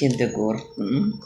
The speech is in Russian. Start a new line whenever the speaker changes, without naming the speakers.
Киндегортен